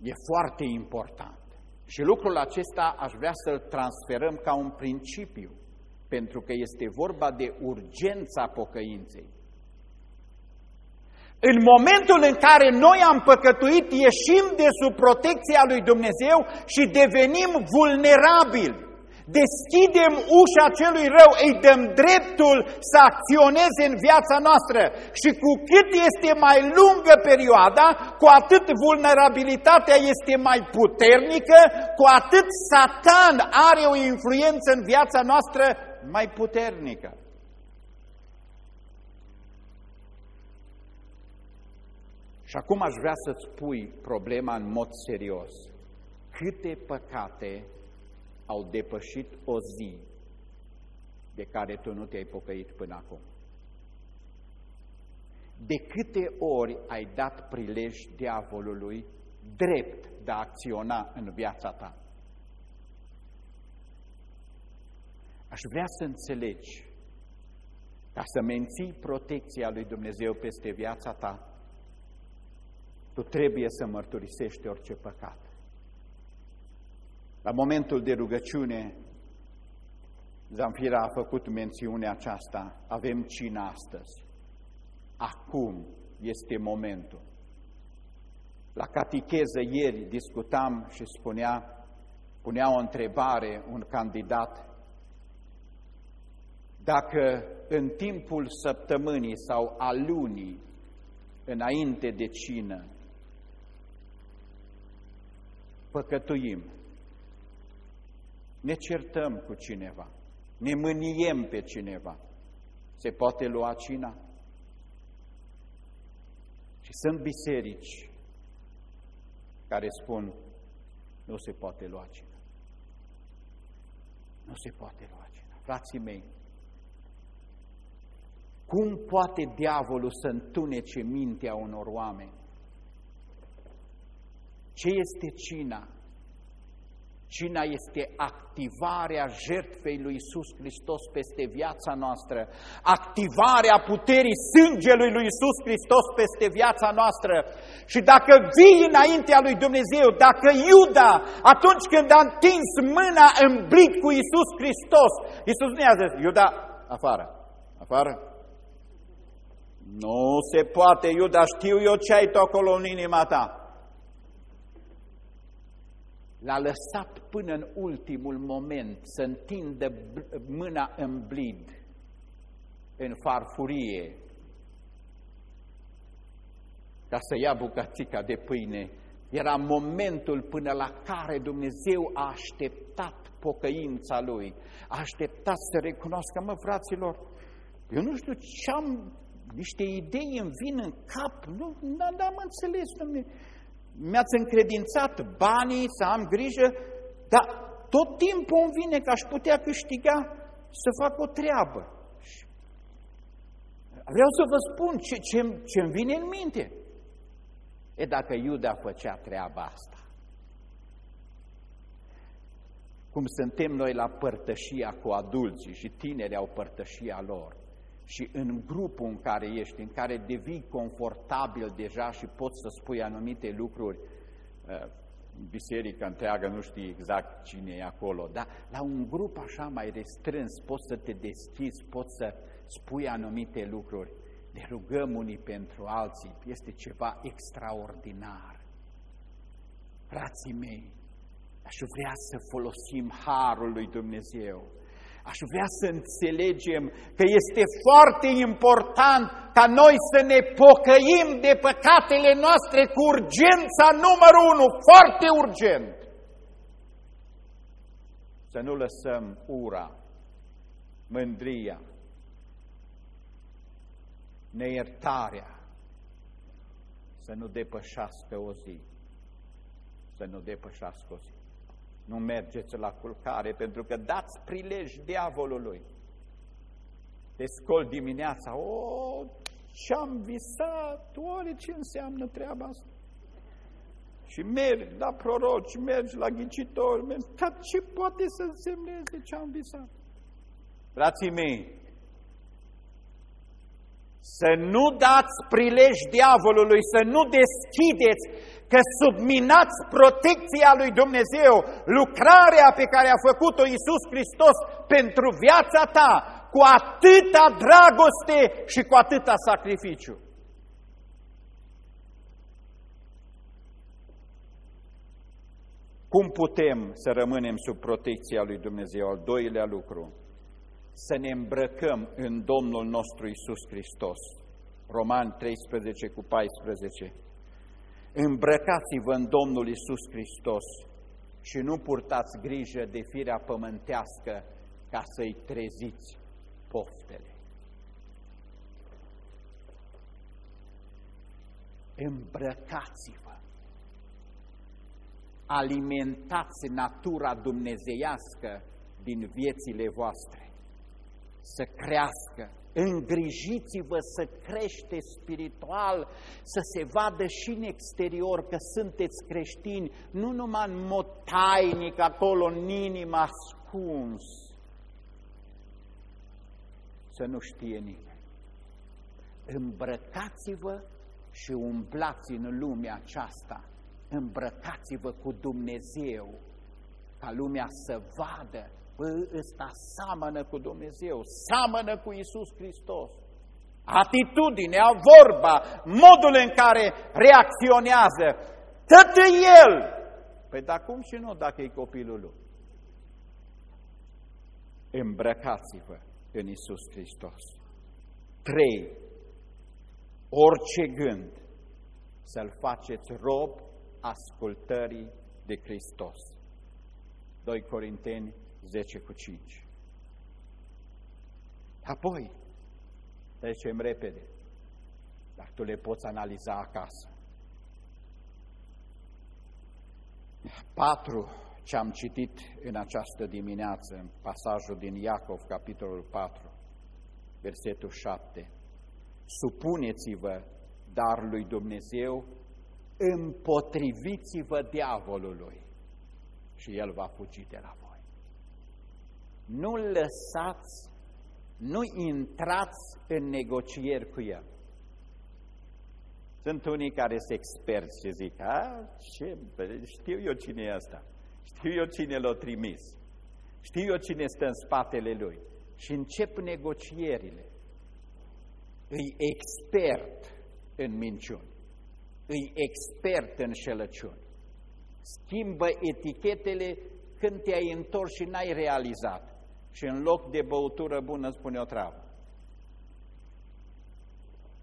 e foarte important. Și lucrul acesta aș vrea să-l transferăm ca un principiu, pentru că este vorba de urgența pocăinței. În momentul în care noi am păcătuit, ieșim de sub protecția lui Dumnezeu și devenim vulnerabili. Deschidem ușa celui rău, îi dăm dreptul să acționeze în viața noastră și cu cât este mai lungă perioada, cu atât vulnerabilitatea este mai puternică, cu atât Satan are o influență în viața noastră mai puternică. Și acum aș vrea să-ți pui problema în mod serios. Câte păcate au depășit o zi de care tu nu te-ai pocăit până acum? De câte ori ai dat prilej diavolului drept de a acționa în viața ta? Aș vrea să înțelegi, ca să menții protecția lui Dumnezeu peste viața ta, tu trebuie să mărturisești orice păcat. La momentul de rugăciune, Zamfira a făcut mențiunea aceasta, avem cină astăzi. Acum este momentul. La catecheză ieri discutam și spunea, punea o întrebare un candidat, dacă în timpul săptămânii sau a lunii, înainte de cină, păcătuim, ne certăm cu cineva, ne mâniem pe cineva, se poate lua cina? Și sunt biserici care spun, nu se poate lua cina. Nu se poate lua cina. Frații mei, cum poate diavolul să întunece mintea unor oameni? Ce este cina? Cina este activarea jertfei lui Isus Hristos peste viața noastră, activarea puterii sângelui lui Isus Hristos peste viața noastră. Și dacă vii înaintea lui Dumnezeu, dacă Iuda, atunci când a întins mâna în blic cu Isus Hristos, Isus nu i-a zis, Iuda, afară, afară. Nu se poate, Iuda, știu eu ce ai tu acolo în inima ta. L-a lăsat până în ultimul moment să întindă mâna în blid, în farfurie, ca să ia bucățica de pâine. Era momentul până la care Dumnezeu a așteptat pocăința Lui, a așteptat să recunoască, mă, fraților, eu nu știu ce am, niște idei îmi vin în cap, nu, n-am înțeles, domnule, mi-ați încredințat banii, să am grijă, dar tot timpul îmi vine că aș putea câștiga să fac o treabă. Vreau să vă spun ce, ce, ce îmi vine în minte. E dacă Iuda făcea treaba asta, cum suntem noi la părtășia cu adulții și tineri au părtășia lor, și în grupul în care ești, în care devii confortabil deja și poți să spui anumite lucruri, uh, biserica întreagă nu știi exact cine e acolo, dar la un grup așa mai restrâns poți să te deschizi, poți să spui anumite lucruri. Ne rugăm unii pentru alții, este ceva extraordinar. Frații mei, aș vrea să folosim harul lui Dumnezeu Aș vrea să înțelegem că este foarte important ca noi să ne pocăim de păcatele noastre cu urgența numărul unu, foarte urgent. să nu lăsăm ura, mândria, neiertarea să nu depășească o zi, să nu depășească o zi. Nu mergeți la culcare pentru că dați prilej diavolului. Te scol dimineața, o, ce-am visat, oare ce înseamnă treaba asta? Și mergi la proroci, mergi la ghicitori, mergi, dar ce poate să însemneze ce am visat? Frații mei, să nu dați prilej diavolului, să nu deschideți, că subminați protecția lui Dumnezeu, lucrarea pe care a făcut-o Iisus Hristos pentru viața ta, cu atâta dragoste și cu atâta sacrificiu. Cum putem să rămânem sub protecția lui Dumnezeu? Al doilea lucru, să ne îmbrăcăm în Domnul nostru Isus Hristos. Roman 13 cu 14. Îmbrăcați-vă în Domnul Isus Hristos și nu purtați grijă de firea pământească ca să-i treziți poftele. Îmbrăcați-vă alimentați natura dumnezeiască din viețile voastre, să crească, îngrijiți-vă să crește spiritual, să se vadă și în exterior că sunteți creștini, nu numai în mod tainic, acolo în inima ascuns, să nu știe nimeni. Îmbrăcați-vă și umblați în lumea aceasta îmbrăcați-vă cu Dumnezeu, ca lumea să vadă, bă, ăsta seamănă cu Dumnezeu, seamănă cu Isus Hristos. Atitudinea, vorba, modul în care reacționează, tot El. Păi dar cum și nu dacă e copilul lui? Îmbrăcați-vă în Isus Hristos. Trei. Orice gând să-l faceți rob ascultării de Hristos. 2 Corinteni 10 cu 5. Apoi, trecem repede, dar tu le poți analiza acasă. Patru ce am citit în această dimineață, în pasajul din Iacov, capitolul 4, versetul 7. Supuneți-vă dar lui Dumnezeu împotriviți-vă diavolului și el va fugi de la voi. Nu lăsați, nu intrați în negocieri cu el. Sunt unii care sunt experți și zic, a, ce, știu eu cine e asta, știu eu cine l-a trimis, știu eu cine stă în spatele lui. Și încep negocierile. Îi expert în minciuni îi expert în șelăciuni. Schimbă etichetele când te-ai întors și n-ai realizat. Și în loc de băutură bună spune o travă.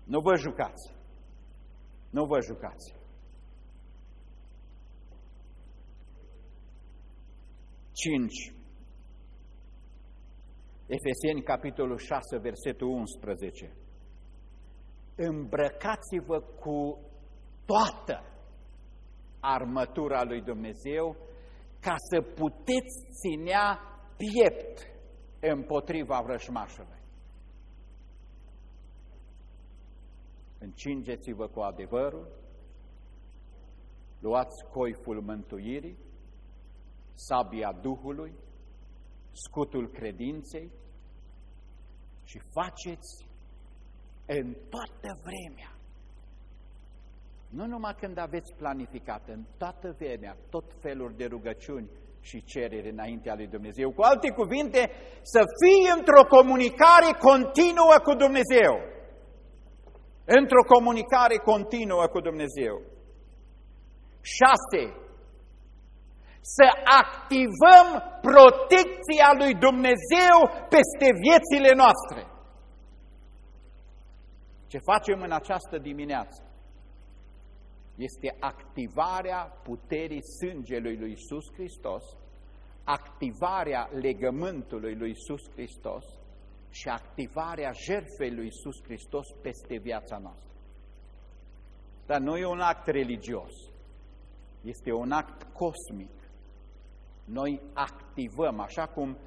Nu vă jucați. Nu vă jucați. Cinci. Efeseni, capitolul 6, versetul 11. Îmbrăcați-vă cu toată armătura lui Dumnezeu ca să puteți ținea piept împotriva vrășmașului. Încingeți-vă cu adevărul, luați coiful mântuirii, sabia Duhului, scutul credinței și faceți în toată vremea nu numai când aveți planificat, în toată vremea, tot felul de rugăciuni și cereri înaintea lui Dumnezeu. Cu alte cuvinte, să fii într-o comunicare continuă cu Dumnezeu. Într-o comunicare continuă cu Dumnezeu. Șase. Să activăm protecția lui Dumnezeu peste viețile noastre. Ce facem în această dimineață? Este activarea puterii sângelui lui Iisus Hristos activarea legământului lui Iisus Hristos și activarea jertfei lui Iisus Hristos peste viața noastră. Dar nu e un act religios, este un act cosmic. Noi activăm, așa cum,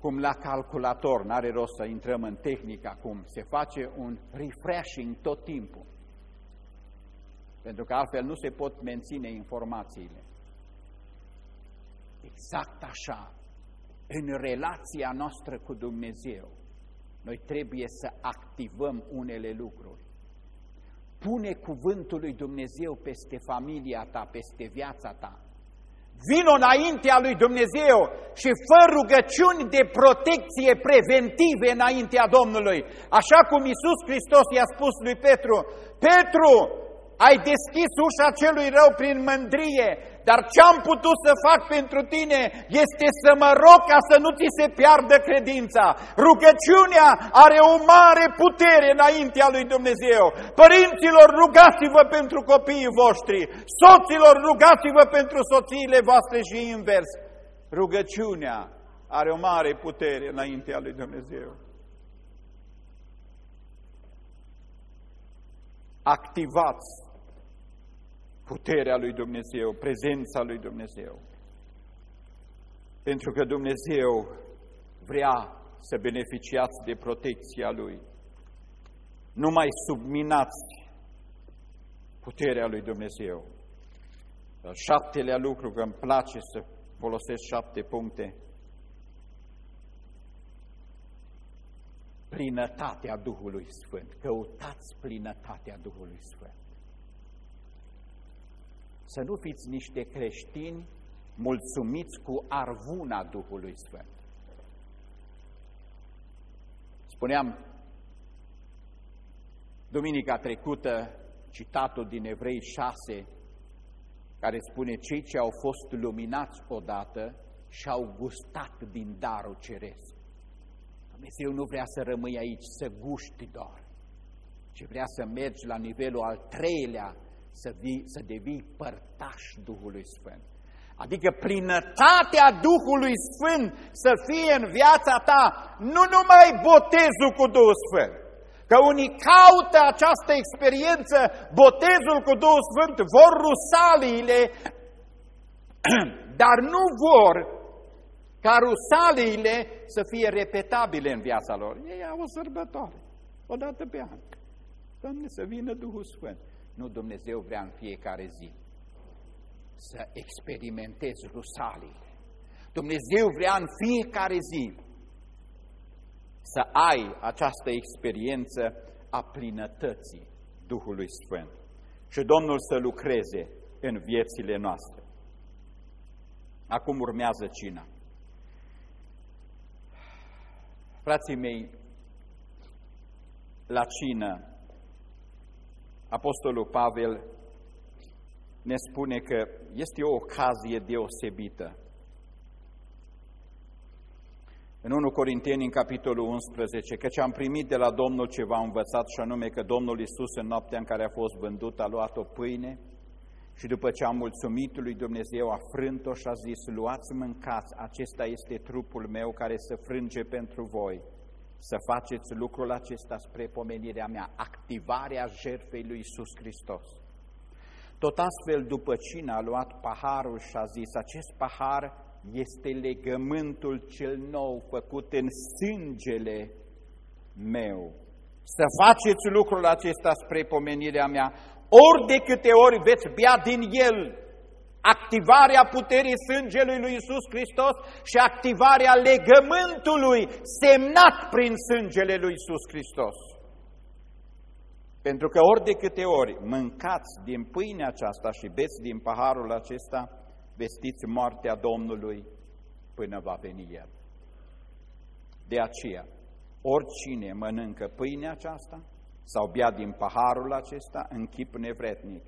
cum la calculator, n-are rost să intrăm în tehnica cum se face un refreshing tot timpul. Pentru că altfel nu se pot menține informațiile. Exact așa, în relația noastră cu Dumnezeu, noi trebuie să activăm unele lucruri. Pune cuvântul lui Dumnezeu peste familia ta, peste viața ta. Vino înaintea lui Dumnezeu și fă rugăciuni de protecție preventive înaintea Domnului. Așa cum Iisus Hristos i-a spus lui Petru, Petru, ai deschis ușa celui rău prin mândrie, dar ce am putut să fac pentru tine este să mă rog ca să nu ți se piardă credința. Rugăciunea are o mare putere înaintea lui Dumnezeu. Părinților, rugați-vă pentru copiii voștri. Soților, rugați-vă pentru soțiile voastre și invers. Rugăciunea are o mare putere înaintea lui Dumnezeu. Activați puterea lui Dumnezeu, prezența lui Dumnezeu. Pentru că Dumnezeu vrea să beneficiați de protecția Lui. Nu mai subminați puterea lui Dumnezeu. Al șaptelea lucru, că îmi place să folosesc șapte puncte, plinătatea Duhului Sfânt. Căutați plinătatea Duhului Sfânt să nu fiți niște creștini mulțumiți cu arvuna Duhului Sfânt. Spuneam duminica trecută citatul din Evrei 6, care spune cei ce au fost luminați odată și au gustat din darul ceresc. Dumnezeu nu vrea să rămâi aici, să guști doar, ci vrea să mergi la nivelul al treilea să, vii, să devii părtaș Duhului Sfânt. Adică plinătatea Duhului Sfânt să fie în viața ta, nu numai botezul cu Duhul Sfânt. Că unii caută această experiență, botezul cu Duhul Sfânt, vor rusaliile, dar nu vor ca rusaliile să fie repetabile în viața lor. Ei au o sărbătoare, o dată pe an. Doamne, să vină Duhul Sfânt. Nu, Dumnezeu vrea în fiecare zi să experimentezi rusaliile. Dumnezeu vrea în fiecare zi să ai această experiență a plinătății Duhului Sfânt și Domnul să lucreze în viețile noastre. Acum urmează cina. Frații mei, la cină Apostolul Pavel ne spune că este o ocazie deosebită. În 1 Corinteni, în capitolul 11, căci am primit de la Domnul ceva învățat și anume că Domnul Iisus în noaptea în care a fost vândut a luat o pâine și după ce a mulțumit lui Dumnezeu a frânt-o și a zis, luați, mâncați, acesta este trupul meu care se frânge pentru voi să faceți lucrul acesta spre pomenirea mea, activarea jertfei lui Iisus Hristos. Tot astfel, după cine a luat paharul și a zis, acest pahar este legământul cel nou făcut în sângele meu. Să faceți lucrul acesta spre pomenirea mea, ori de câte ori veți bea din el, activarea puterii sângelui lui Isus Hristos și activarea legământului semnat prin sângele lui Isus Hristos. Pentru că ori de câte ori mâncați din pâinea aceasta și beți din paharul acesta, vestiți moartea Domnului până va veni El. De aceea, oricine mănâncă pâinea aceasta sau bea din paharul acesta în chip nevretnic,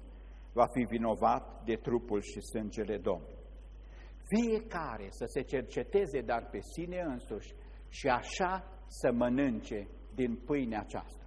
va fi vinovat de trupul și sângele Domnului. Fiecare să se cerceteze, dar pe sine însuși, și așa să mănânce din pâinea aceasta.